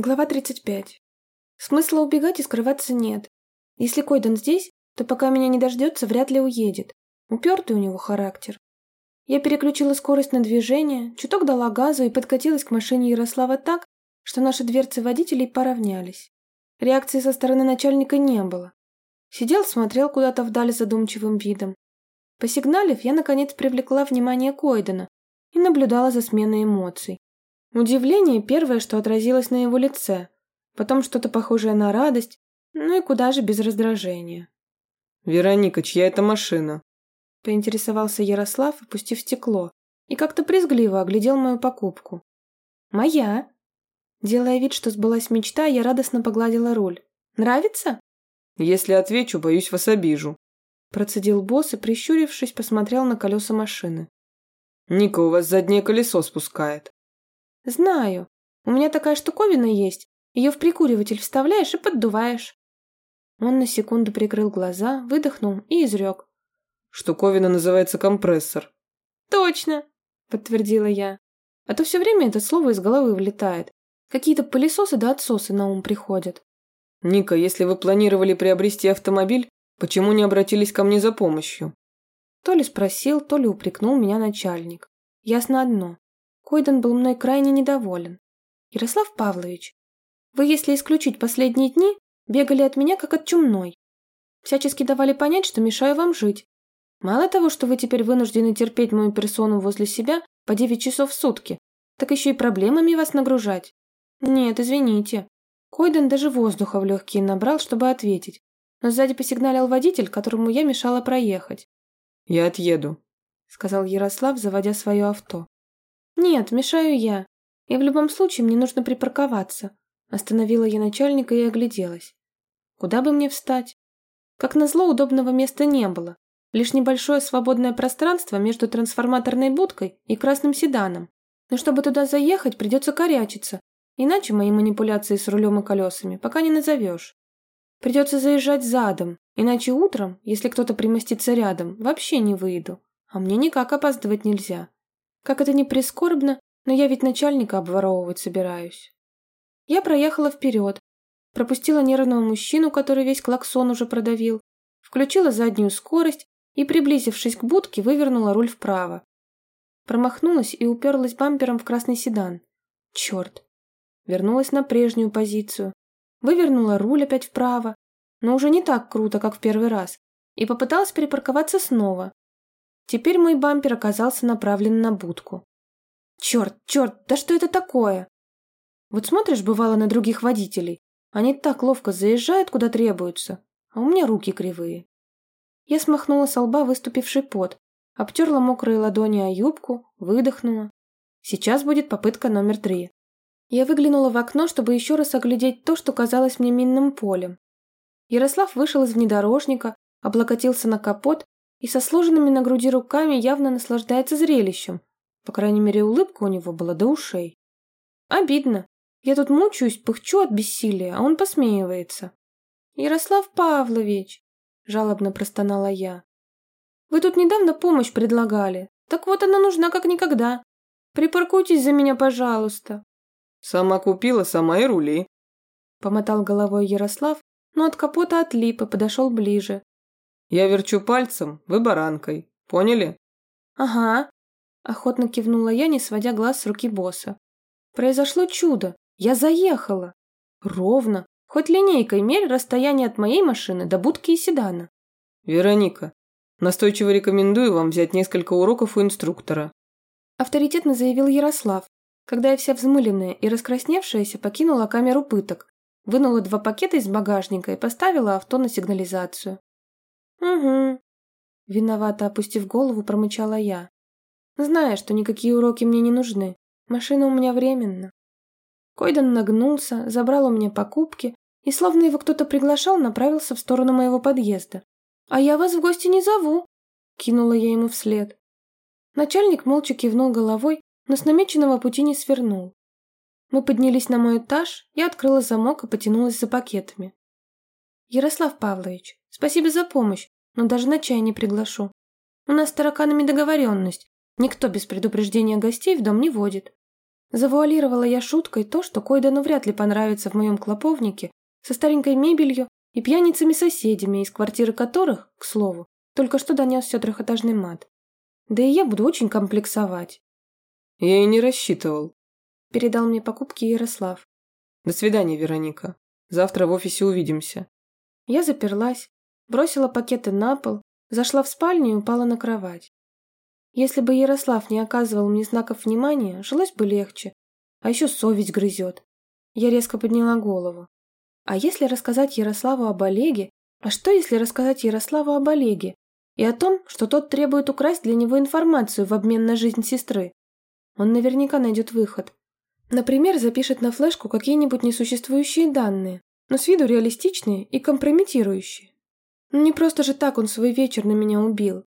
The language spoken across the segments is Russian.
Глава 35. Смысла убегать и скрываться нет. Если Койден здесь, то пока меня не дождется, вряд ли уедет. Упертый у него характер. Я переключила скорость на движение, чуток дала газу и подкатилась к машине Ярослава так, что наши дверцы водителей поравнялись. Реакции со стороны начальника не было. Сидел, смотрел куда-то вдаль задумчивым видом. Посигналив, я наконец привлекла внимание Койдена и наблюдала за сменой эмоций. Удивление первое, что отразилось на его лице, потом что-то похожее на радость, ну и куда же без раздражения. «Вероника, чья это машина?» Поинтересовался Ярослав, опустив стекло, и как-то брезгливо оглядел мою покупку. «Моя!» Делая вид, что сбылась мечта, я радостно погладила руль. «Нравится?» «Если отвечу, боюсь, вас обижу», Процедил босс и, прищурившись, посмотрел на колеса машины. «Ника, у вас заднее колесо спускает». «Знаю. У меня такая штуковина есть. Ее в прикуриватель вставляешь и поддуваешь». Он на секунду прикрыл глаза, выдохнул и изрек. «Штуковина называется компрессор». «Точно!» – подтвердила я. А то все время это слово из головы вылетает. Какие-то пылесосы да отсосы на ум приходят. «Ника, если вы планировали приобрести автомобиль, почему не обратились ко мне за помощью?» То ли спросил, то ли упрекнул меня начальник. Ясно одно. Койден был мной крайне недоволен. «Ярослав Павлович, вы, если исключить последние дни, бегали от меня как от чумной. Всячески давали понять, что мешаю вам жить. Мало того, что вы теперь вынуждены терпеть мою персону возле себя по 9 часов в сутки, так еще и проблемами вас нагружать. Нет, извините». Койден даже воздуха в легкие набрал, чтобы ответить, но сзади посигналил водитель, которому я мешала проехать. «Я отъеду», — сказал Ярослав, заводя свое авто. «Нет, мешаю я. И в любом случае мне нужно припарковаться». Остановила я начальника и огляделась. Куда бы мне встать? Как назло, удобного места не было. Лишь небольшое свободное пространство между трансформаторной будкой и красным седаном. Но чтобы туда заехать, придется корячиться, иначе мои манипуляции с рулем и колесами пока не назовешь. Придется заезжать задом, иначе утром, если кто-то примостится рядом, вообще не выйду. А мне никак опаздывать нельзя. Как это ни прискорбно, но я ведь начальника обворовывать собираюсь. Я проехала вперед, пропустила нервного мужчину, который весь клаксон уже продавил, включила заднюю скорость и, приблизившись к будке, вывернула руль вправо. Промахнулась и уперлась бампером в красный седан. Черт. Вернулась на прежнюю позицию. Вывернула руль опять вправо, но уже не так круто, как в первый раз, и попыталась перепарковаться снова, Теперь мой бампер оказался направлен на будку. Черт, черт, да что это такое? Вот смотришь, бывало, на других водителей. Они так ловко заезжают, куда требуются, а у меня руки кривые. Я смахнула со лба выступивший пот, обтерла мокрые ладони о юбку, выдохнула. Сейчас будет попытка номер три. Я выглянула в окно, чтобы еще раз оглядеть то, что казалось мне минным полем. Ярослав вышел из внедорожника, облокотился на капот и со сложенными на груди руками явно наслаждается зрелищем. По крайней мере, улыбка у него была до ушей. Обидно. Я тут мучаюсь, пыхчу от бессилия, а он посмеивается. «Ярослав Павлович!» – жалобно простонала я. «Вы тут недавно помощь предлагали. Так вот она нужна как никогда. Припаркуйтесь за меня, пожалуйста». «Сама купила, сама и рули», – помотал головой Ярослав, но от капота отлип и подошел ближе. Я верчу пальцем, вы баранкой. Поняли? Ага. Охотно кивнула я, не сводя глаз с руки босса. Произошло чудо. Я заехала. Ровно. Хоть линейкой мерь расстояние от моей машины до будки и седана. Вероника, настойчиво рекомендую вам взять несколько уроков у инструктора. Авторитетно заявил Ярослав, когда я вся взмыленная и раскрасневшаяся покинула камеру пыток, вынула два пакета из багажника и поставила авто на сигнализацию. «Угу». Виновато опустив голову, промычала я. Зная, что никакие уроки мне не нужны. Машина у меня временно. Койден нагнулся, забрал у меня покупки и, словно его кто-то приглашал, направился в сторону моего подъезда. «А я вас в гости не зову!» Кинула я ему вслед. Начальник молча кивнул головой, но с намеченного пути не свернул. Мы поднялись на мой этаж, я открыла замок и потянулась за пакетами. «Ярослав Павлович, спасибо за помощь, но даже на чай не приглашу. У нас с тараканами договоренность. Никто без предупреждения гостей в дом не водит». Завуалировала я шуткой то, что Койдану вряд ли понравится в моем клоповнике со старенькой мебелью и пьяницами-соседями, из квартиры которых, к слову, только что донесся трехэтажный мат. Да и я буду очень комплексовать. Я и не рассчитывал. Передал мне покупки Ярослав. До свидания, Вероника. Завтра в офисе увидимся. Я заперлась, бросила пакеты на пол, зашла в спальню и упала на кровать. Если бы Ярослав не оказывал мне знаков внимания, жилось бы легче. А еще совесть грызет. Я резко подняла голову. А если рассказать Ярославу об Олеге? А что, если рассказать Ярославу об Олеге? И о том, что тот требует украсть для него информацию в обмен на жизнь сестры? Он наверняка найдет выход. Например, запишет на флешку какие-нибудь несуществующие данные, но с виду реалистичные и компрометирующие. Ну не просто же так он свой вечер на меня убил.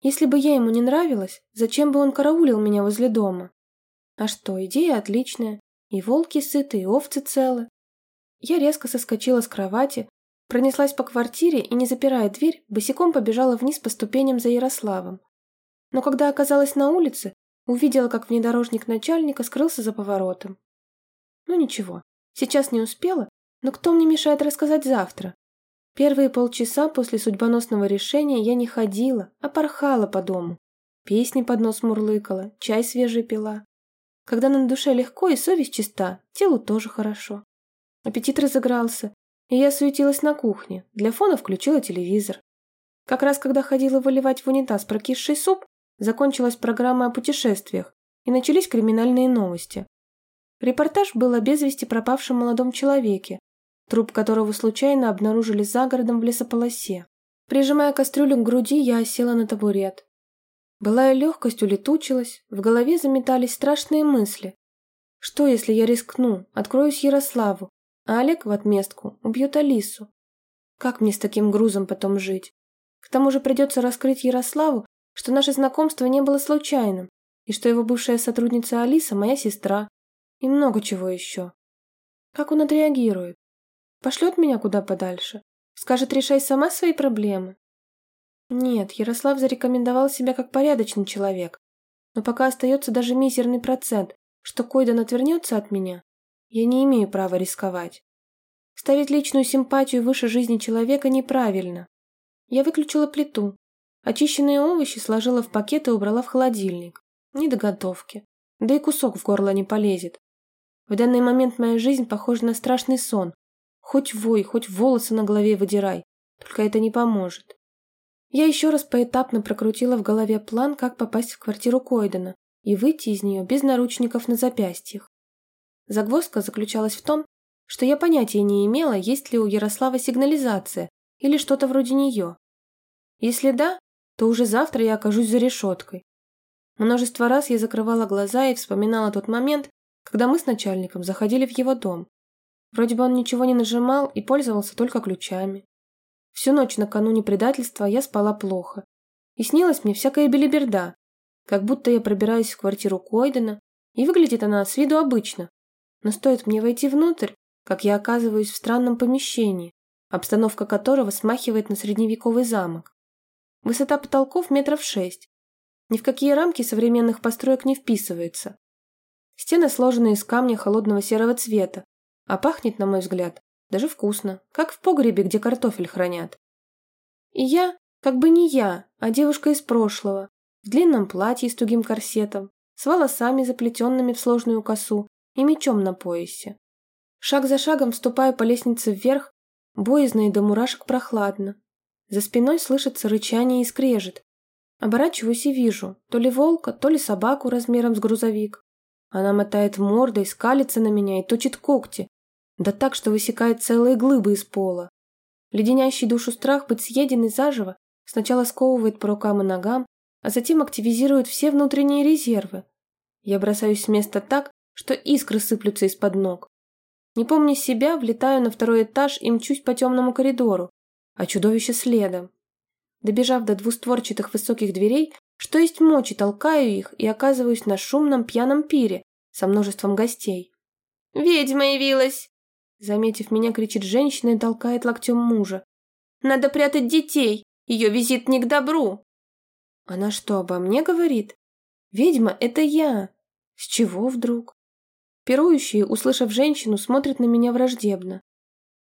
Если бы я ему не нравилась, зачем бы он караулил меня возле дома? А что, идея отличная. И волки сыты, и овцы целы. Я резко соскочила с кровати, пронеслась по квартире и, не запирая дверь, босиком побежала вниз по ступеням за Ярославом. Но когда оказалась на улице, увидела, как внедорожник начальника скрылся за поворотом. Ну ничего, сейчас не успела, но кто мне мешает рассказать завтра? Первые полчаса после судьбоносного решения я не ходила, а порхала по дому. Песни под нос мурлыкала, чай свежий пила. Когда на душе легко и совесть чиста, телу тоже хорошо. Аппетит разыгрался, и я суетилась на кухне, для фона включила телевизор. Как раз когда ходила выливать в унитаз прокисший суп, закончилась программа о путешествиях, и начались криминальные новости. Репортаж был о без вести пропавшем молодом человеке, труп которого случайно обнаружили за городом в лесополосе. Прижимая кастрюлю к груди, я осела на табурет. Былая легкость улетучилась, в голове заметались страшные мысли. Что, если я рискну, откроюсь Ярославу, а Олег в отместку убьет Алису. Как мне с таким грузом потом жить? К тому же придется раскрыть Ярославу, что наше знакомство не было случайным, и что его бывшая сотрудница Алиса – моя сестра, и много чего еще. Как он отреагирует? Пошлет меня куда подальше? Скажет, решай сама свои проблемы? Нет, Ярослав зарекомендовал себя как порядочный человек, но пока остается даже мизерный процент, что Койдан отвернется от меня, я не имею права рисковать. Ставить личную симпатию выше жизни человека неправильно. Я выключила плиту. Очищенные овощи сложила в пакет и убрала в холодильник. Не до готовки. Да и кусок в горло не полезет. В данный момент моя жизнь похожа на страшный сон. Хоть вой, хоть волосы на голове выдирай. Только это не поможет. Я еще раз поэтапно прокрутила в голове план, как попасть в квартиру Койдена и выйти из нее без наручников на запястьях. Загвоздка заключалась в том, что я понятия не имела, есть ли у Ярослава сигнализация или что-то вроде нее. Если да, то уже завтра я окажусь за решеткой. Множество раз я закрывала глаза и вспоминала тот момент, когда мы с начальником заходили в его дом. Вроде бы он ничего не нажимал и пользовался только ключами. Всю ночь накануне предательства я спала плохо. И снилась мне всякая белиберда, как будто я пробираюсь в квартиру Койдена, и выглядит она с виду обычно, но стоит мне войти внутрь, как я оказываюсь в странном помещении, обстановка которого смахивает на средневековый замок. Высота потолков метров шесть. Ни в какие рамки современных построек не вписывается. Стены сложены из камня холодного серого цвета, а пахнет, на мой взгляд, даже вкусно, как в погребе, где картофель хранят. И я, как бы не я, а девушка из прошлого, в длинном платье с тугим корсетом, с волосами, заплетенными в сложную косу, и мечом на поясе. Шаг за шагом вступаю по лестнице вверх, боязно и до мурашек прохладно. За спиной слышится рычание и скрежет. Оборачиваюсь и вижу, то ли волка, то ли собаку размером с грузовик. Она мотает мордой, скалится на меня и точит когти, да так, что высекает целые глыбы из пола. Леденящий душу страх быть съеденной заживо сначала сковывает по рукам и ногам, а затем активизирует все внутренние резервы. Я бросаюсь с места так, что искры сыплются из-под ног. Не помня себя, влетаю на второй этаж и мчусь по темному коридору, а чудовище следом. Добежав до двустворчатых высоких дверей, что есть мочи, толкаю их и оказываюсь на шумном пьяном пире со множеством гостей. «Ведьма явилась!» Заметив меня, кричит женщина и толкает локтем мужа. «Надо прятать детей! Ее визит не к добру!» Она что, обо мне говорит? Ведьма — это я! С чего вдруг? Пирующие, услышав женщину, смотрят на меня враждебно.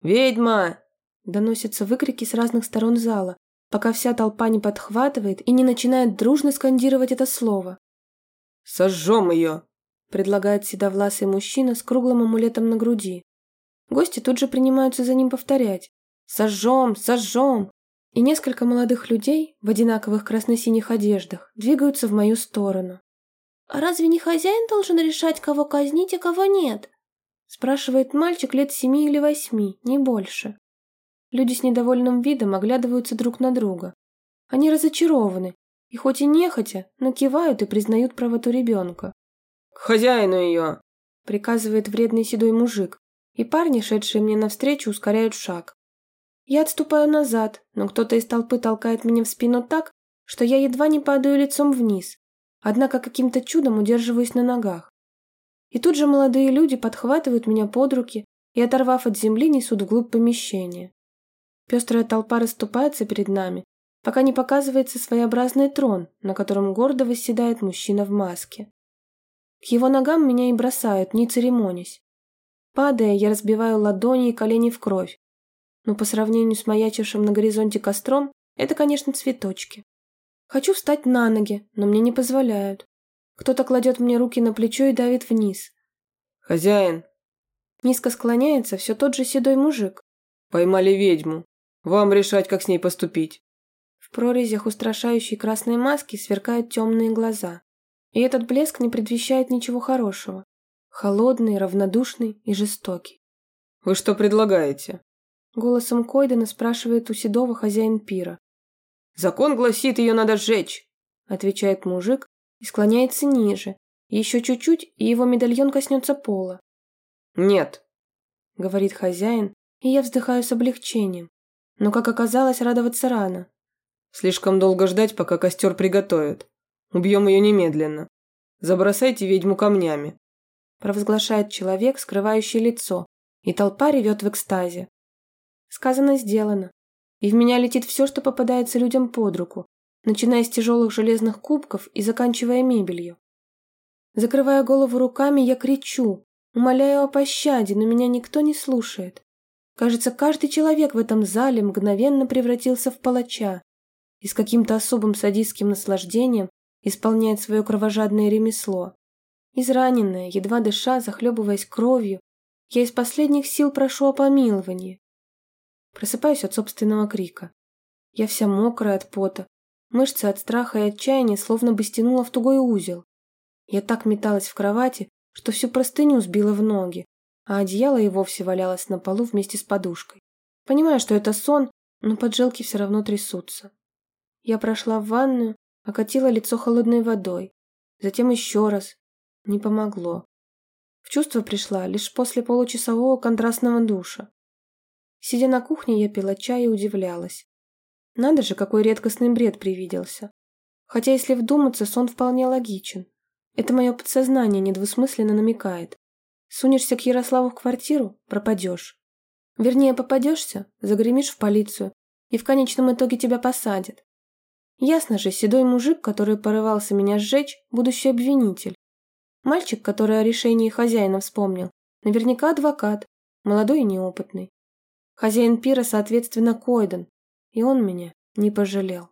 «Ведьма!» – доносятся выкрики с разных сторон зала, пока вся толпа не подхватывает и не начинает дружно скандировать это слово. «Сожжем ее!» – предлагает седовласый мужчина с круглым амулетом на груди. Гости тут же принимаются за ним повторять. «Сожжем! Сожжем!» И несколько молодых людей в одинаковых красно-синих одеждах двигаются в мою сторону. «А разве не хозяин должен решать, кого казнить, а кого нет?» спрашивает мальчик лет семи или восьми, не больше. Люди с недовольным видом оглядываются друг на друга. Они разочарованы, и хоть и нехотя, но кивают и признают правоту ребенка. «К хозяину ее!» приказывает вредный седой мужик, и парни, шедшие мне навстречу, ускоряют шаг. Я отступаю назад, но кто-то из толпы толкает меня в спину так, что я едва не падаю лицом вниз, однако каким-то чудом удерживаюсь на ногах. И тут же молодые люди подхватывают меня под руки и, оторвав от земли, несут вглубь помещения. Пестрая толпа расступается перед нами, пока не показывается своеобразный трон, на котором гордо восседает мужчина в маске. К его ногам меня и бросают, не церемонясь. Падая, я разбиваю ладони и колени в кровь. Но по сравнению с маячившим на горизонте костром, это, конечно, цветочки. Хочу встать на ноги, но мне не позволяют. Кто-то кладет мне руки на плечо и давит вниз. «Хозяин!» Низко склоняется все тот же седой мужик. «Поймали ведьму. Вам решать, как с ней поступить». В прорезях устрашающей красной маски сверкают темные глаза. И этот блеск не предвещает ничего хорошего холодный, равнодушный и жестокий. «Вы что предлагаете?» Голосом Койдена спрашивает у Седова хозяин пира. «Закон гласит, ее надо сжечь», отвечает мужик и склоняется ниже. Еще чуть-чуть, и его медальон коснется пола. «Нет», говорит хозяин, и я вздыхаю с облегчением. Но, как оказалось, радоваться рано. «Слишком долго ждать, пока костер приготовят. Убьем ее немедленно. Забросайте ведьму камнями провозглашает человек, скрывающий лицо, и толпа ревет в экстазе. Сказано, сделано. И в меня летит все, что попадается людям под руку, начиная с тяжелых железных кубков и заканчивая мебелью. Закрывая голову руками, я кричу, умоляю о пощаде, но меня никто не слушает. Кажется, каждый человек в этом зале мгновенно превратился в палача и с каким-то особым садистским наслаждением исполняет свое кровожадное ремесло. Израненная, едва дыша, захлебываясь кровью, я из последних сил прошу о помиловании. Просыпаюсь от собственного крика. Я вся мокрая от пота, мышцы от страха и отчаяния словно бы стянула в тугой узел. Я так металась в кровати, что всю простыню сбила в ноги, а одеяло и вовсе валялось на полу вместе с подушкой. Понимаю, что это сон, но поджилки все равно трясутся. Я прошла в ванную, окатила лицо холодной водой, затем еще раз, не помогло. В чувство пришла лишь после получасового контрастного душа. Сидя на кухне, я пила чай и удивлялась. Надо же, какой редкостный бред привиделся. Хотя, если вдуматься, сон вполне логичен. Это мое подсознание недвусмысленно намекает. Сунешься к Ярославу в квартиру – пропадешь. Вернее, попадешься, загремишь в полицию, и в конечном итоге тебя посадят. Ясно же, седой мужик, который порывался меня сжечь, будущий обвинитель. Мальчик, который о решении хозяина вспомнил, наверняка адвокат, молодой и неопытный. Хозяин пира, соответственно, Койден, и он меня не пожалел.